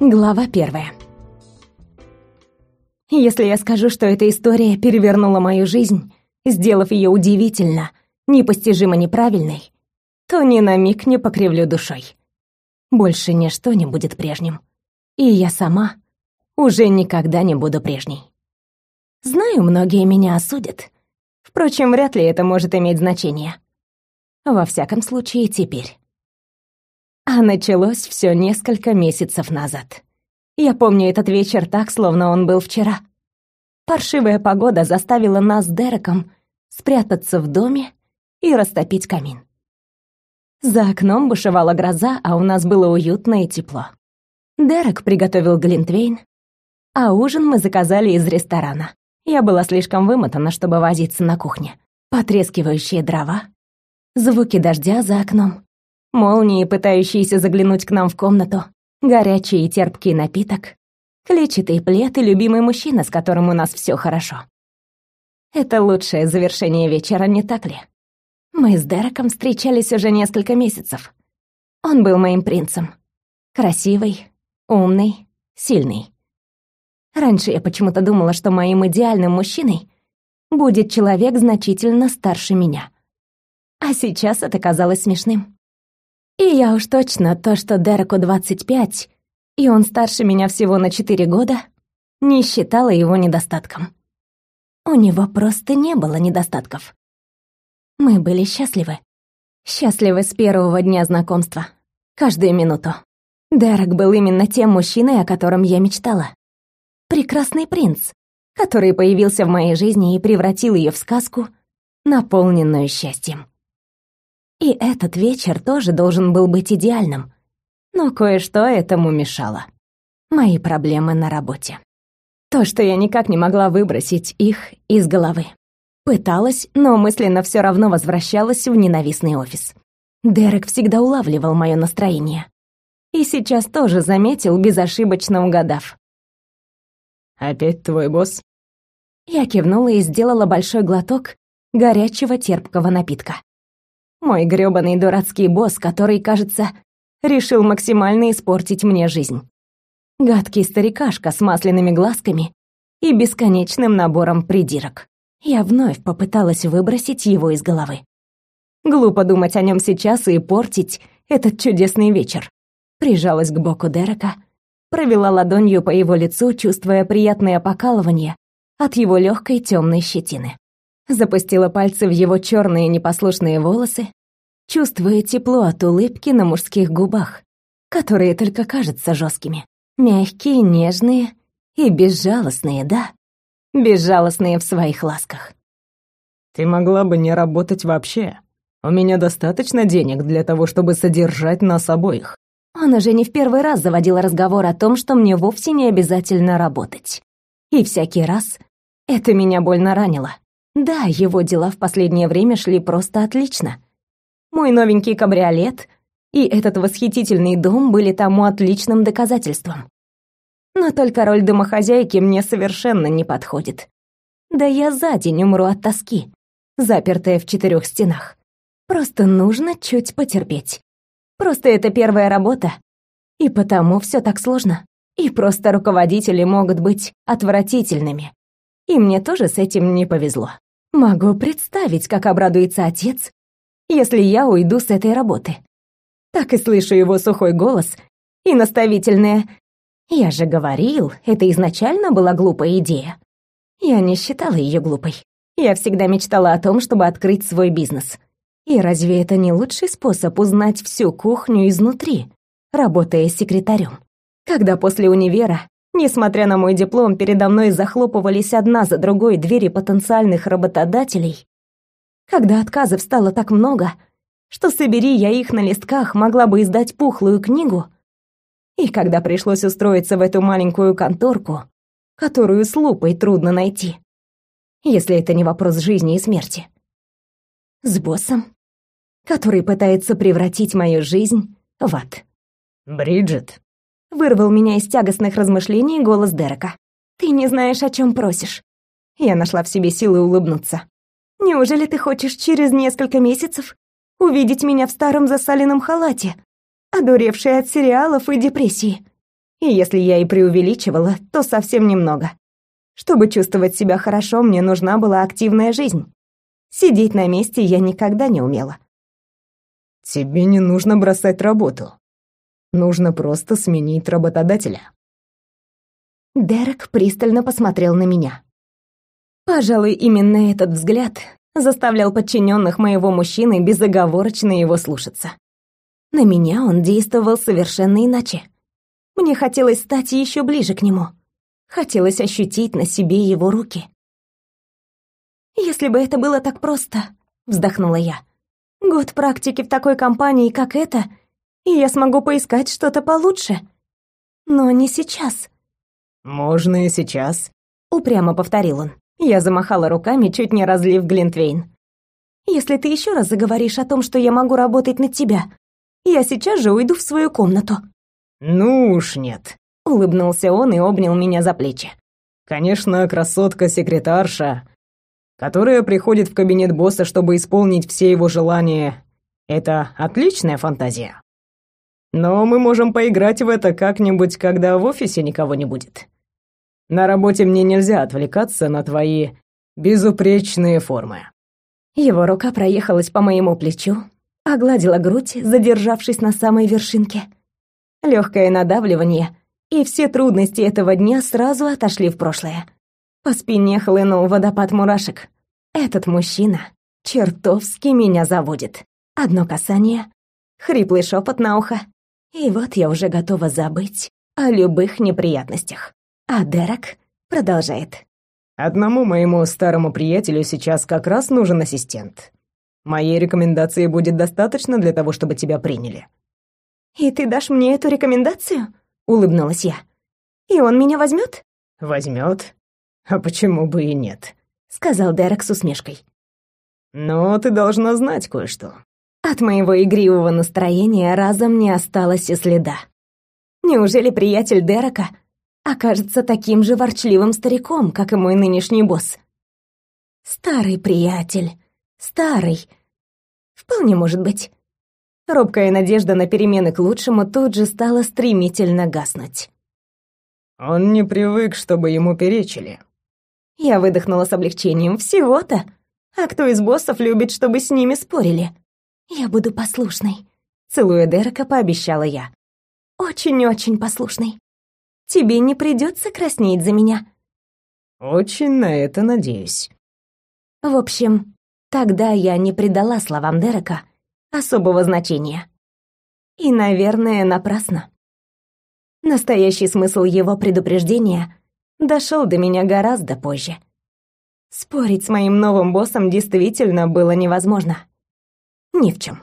Глава первая. Если я скажу, что эта история перевернула мою жизнь, сделав ее удивительно, непостижимо неправильной, то ни на миг не покривлю душой. Больше ничто не будет прежним. И я сама уже никогда не буду прежней. Знаю, многие меня осудят. Впрочем, вряд ли это может иметь значение. Во всяком случае, теперь. А началось все несколько месяцев назад. Я помню этот вечер так, словно он был вчера. Паршивая погода заставила нас с Дереком спрятаться в доме и растопить камин. За окном бушевала гроза, а у нас было уютно и тепло. Дерек приготовил глинтвейн, а ужин мы заказали из ресторана. Я была слишком вымотана, чтобы возиться на кухне. Потрескивающие дрова, звуки дождя за окном, молнии, пытающиеся заглянуть к нам в комнату, горячий и терпкий напиток, клетчатый плед и любимый мужчина, с которым у нас все хорошо. Это лучшее завершение вечера, не так ли? Мы с Дереком встречались уже несколько месяцев. Он был моим принцем. Красивый, умный, сильный. Раньше я почему-то думала, что моим идеальным мужчиной будет человек значительно старше меня. А сейчас это казалось смешным. И я уж точно то, что Дереку 25, и он старше меня всего на 4 года, не считала его недостатком. У него просто не было недостатков. Мы были счастливы. Счастливы с первого дня знакомства. Каждую минуту. Дерек был именно тем мужчиной, о котором я мечтала. Прекрасный принц, который появился в моей жизни и превратил ее в сказку, наполненную счастьем. И этот вечер тоже должен был быть идеальным. Но кое-что этому мешало. Мои проблемы на работе. То, что я никак не могла выбросить их из головы. Пыталась, но мысленно все равно возвращалась в ненавистный офис. Дерек всегда улавливал мое настроение. И сейчас тоже заметил, безошибочно угадав. «Опять твой босс?» Я кивнула и сделала большой глоток горячего терпкого напитка. Мой грёбаный дурацкий босс, который, кажется, решил максимально испортить мне жизнь. Гадкий старикашка с масляными глазками и бесконечным набором придирок. Я вновь попыталась выбросить его из головы. Глупо думать о нем сейчас и портить этот чудесный вечер. Прижалась к боку Дерека, провела ладонью по его лицу, чувствуя приятное покалывание от его легкой темной щетины запустила пальцы в его черные непослушные волосы, чувствуя тепло от улыбки на мужских губах, которые только кажутся жесткими. Мягкие, нежные и безжалостные, да, безжалостные в своих ласках. «Ты могла бы не работать вообще. У меня достаточно денег для того, чтобы содержать нас обоих». Он уже не в первый раз заводил разговор о том, что мне вовсе не обязательно работать. И всякий раз это меня больно ранило. Да, его дела в последнее время шли просто отлично. Мой новенький кабриолет и этот восхитительный дом были тому отличным доказательством. Но только роль домохозяйки мне совершенно не подходит. Да я за день умру от тоски, запертая в четырех стенах. Просто нужно чуть потерпеть. Просто это первая работа, и потому все так сложно. И просто руководители могут быть отвратительными. И мне тоже с этим не повезло. Могу представить, как обрадуется отец, если я уйду с этой работы. Так и слышу его сухой голос и наставительное «Я же говорил, это изначально была глупая идея». Я не считала ее глупой. Я всегда мечтала о том, чтобы открыть свой бизнес. И разве это не лучший способ узнать всю кухню изнутри, работая секретарем? Когда после универа Несмотря на мой диплом, передо мной захлопывались одна за другой двери потенциальных работодателей. Когда отказов стало так много, что собери я их на листках, могла бы издать пухлую книгу. И когда пришлось устроиться в эту маленькую конторку, которую с лупой трудно найти, если это не вопрос жизни и смерти. С боссом, который пытается превратить мою жизнь в ад. «Бриджит», Вырвал меня из тягостных размышлений голос Дерека. «Ты не знаешь, о чем просишь». Я нашла в себе силы улыбнуться. «Неужели ты хочешь через несколько месяцев увидеть меня в старом засаленном халате, одуревшей от сериалов и депрессии? И если я и преувеличивала, то совсем немного. Чтобы чувствовать себя хорошо, мне нужна была активная жизнь. Сидеть на месте я никогда не умела. Тебе не нужно бросать работу. Нужно просто сменить работодателя. Дерек пристально посмотрел на меня. Пожалуй, именно этот взгляд заставлял подчиненных моего мужчины безоговорочно его слушаться. На меня он действовал совершенно иначе. Мне хотелось стать еще ближе к нему. Хотелось ощутить на себе его руки. «Если бы это было так просто», — вздохнула я. «Год практики в такой компании, как эта, и я смогу поискать что-то получше. Но не сейчас». «Можно и сейчас», — упрямо повторил он. Я замахала руками, чуть не разлив Глинтвейн. «Если ты еще раз заговоришь о том, что я могу работать на тебя, я сейчас же уйду в свою комнату». «Ну уж нет», — улыбнулся он и обнял меня за плечи. «Конечно, красотка-секретарша, которая приходит в кабинет босса, чтобы исполнить все его желания, это отличная фантазия. Но мы можем поиграть в это как-нибудь, когда в офисе никого не будет. На работе мне нельзя отвлекаться на твои безупречные формы». Его рука проехалась по моему плечу, огладила грудь, задержавшись на самой вершинке. Легкое надавливание, и все трудности этого дня сразу отошли в прошлое. По спине хлынул водопад мурашек. Этот мужчина чертовски меня заводит. Одно касание, хриплый шепот на ухо, и вот я уже готова забыть о любых неприятностях. А Дерек продолжает. «Одному моему старому приятелю сейчас как раз нужен ассистент. Моей рекомендации будет достаточно для того, чтобы тебя приняли». «И ты дашь мне эту рекомендацию?» — улыбнулась я. «И он меня возьмет?» «Возьмет? А почему бы и нет?» — сказал Дерек с усмешкой. «Но ты должна знать кое-что». От моего игривого настроения разом не осталось и следа. Неужели приятель Дерека окажется таким же ворчливым стариком, как и мой нынешний босс. Старый приятель, старый. Вполне может быть. Робкая надежда на перемены к лучшему тут же стала стремительно гаснуть. Он не привык, чтобы ему перечили. Я выдохнула с облегчением. Всего-то. А кто из боссов любит, чтобы с ними спорили? Я буду послушной. Целуя Дерека, пообещала я. Очень-очень послушной. Тебе не придется краснеть за меня. Очень на это надеюсь. В общем, тогда я не придала словам Дерека особого значения. И, наверное, напрасно. Настоящий смысл его предупреждения дошел до меня гораздо позже. Спорить с моим новым боссом действительно было невозможно. Ни в чем.